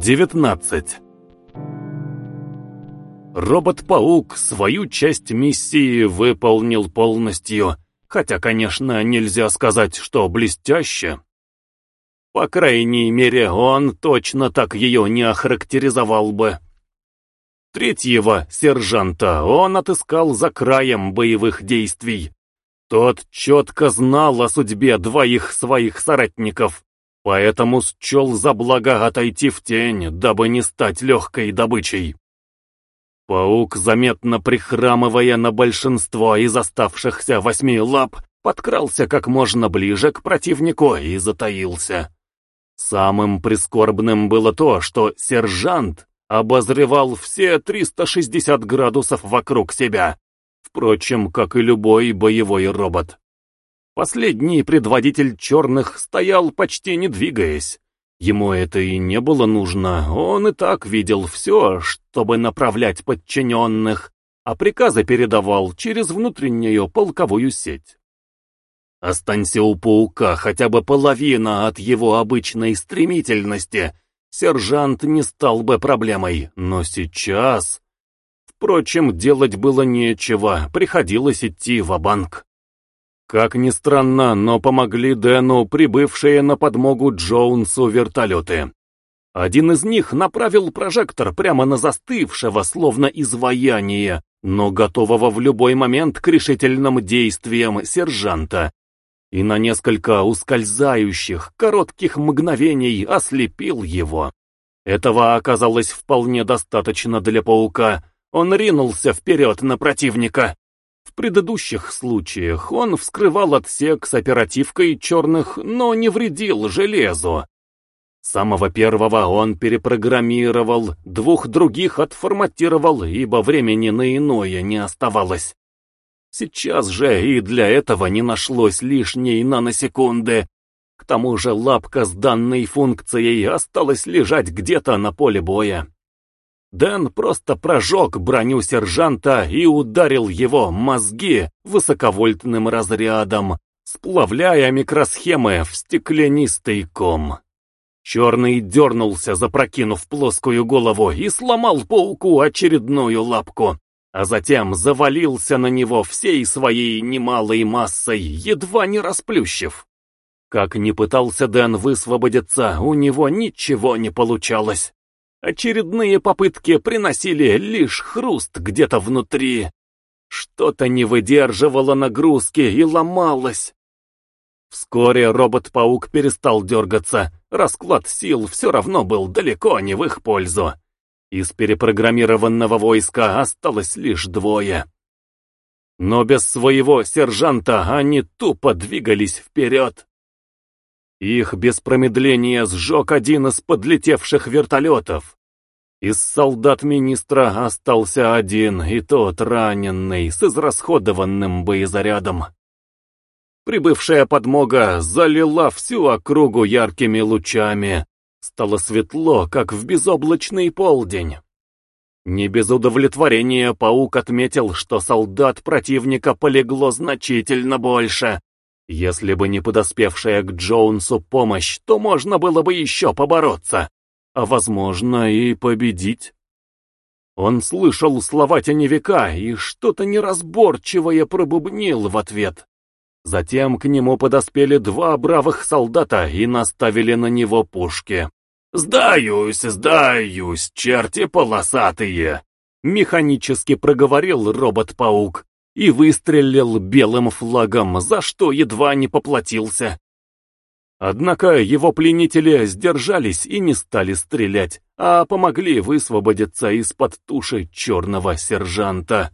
19. Робот-паук свою часть миссии выполнил полностью, хотя, конечно, нельзя сказать, что блестяще. По крайней мере, он точно так ее не охарактеризовал бы. Третьего сержанта он отыскал за краем боевых действий. Тот четко знал о судьбе двоих своих соратников, поэтому счел за благо отойти в тень, дабы не стать легкой добычей. Паук, заметно прихрамывая на большинство из оставшихся восьми лап, подкрался как можно ближе к противнику и затаился. Самым прискорбным было то, что сержант обозревал все 360 градусов вокруг себя, впрочем, как и любой боевой робот. Последний предводитель черных стоял почти не двигаясь, Ему это и не было нужно, он и так видел все, чтобы направлять подчиненных, а приказы передавал через внутреннюю полковую сеть. Останься у паука хотя бы половина от его обычной стремительности, сержант не стал бы проблемой, но сейчас... Впрочем, делать было нечего, приходилось идти в банк как ни странно, но помогли Дэну прибывшие на подмогу Джоунсу вертолеты. Один из них направил прожектор прямо на застывшего, словно изваяние, но готового в любой момент к решительным действиям сержанта, и на несколько ускользающих, коротких мгновений ослепил его. Этого оказалось вполне достаточно для паука. Он ринулся вперед на противника. В предыдущих случаях он вскрывал отсек с оперативкой черных, но не вредил железу. Самого первого он перепрограммировал, двух других отформатировал, ибо времени на иное не оставалось. Сейчас же и для этого не нашлось лишней наносекунды. К тому же лапка с данной функцией осталась лежать где-то на поле боя. Дэн просто прожег броню сержанта и ударил его мозги высоковольтным разрядом, сплавляя микросхемы в стеклянистый ком. Черный дернулся, запрокинув плоскую голову, и сломал пауку очередную лапку, а затем завалился на него всей своей немалой массой, едва не расплющив. Как ни пытался Дэн высвободиться, у него ничего не получалось. Очередные попытки приносили лишь хруст где-то внутри. Что-то не выдерживало нагрузки и ломалось. Вскоре робот-паук перестал дергаться, расклад сил все равно был далеко не в их пользу. Из перепрограммированного войска осталось лишь двое. Но без своего сержанта они тупо двигались вперед. Их без промедления сжег один из подлетевших вертолетов. Из солдат министра остался один, и тот раненый, с израсходованным боезарядом. Прибывшая подмога залила всю округу яркими лучами. Стало светло, как в безоблачный полдень. Не без удовлетворения паук отметил, что солдат противника полегло значительно больше, если бы не подоспевшая к Джоунсу помощь, то можно было бы еще побороться, а возможно и победить. Он слышал слова теневика и что-то неразборчивое пробубнил в ответ. Затем к нему подоспели два бравых солдата и наставили на него пушки. «Сдаюсь, сдаюсь, черти полосатые!» Механически проговорил робот-паук и выстрелил белым флагом, за что едва не поплатился. Однако его пленители сдержались и не стали стрелять, а помогли высвободиться из-под туши черного сержанта.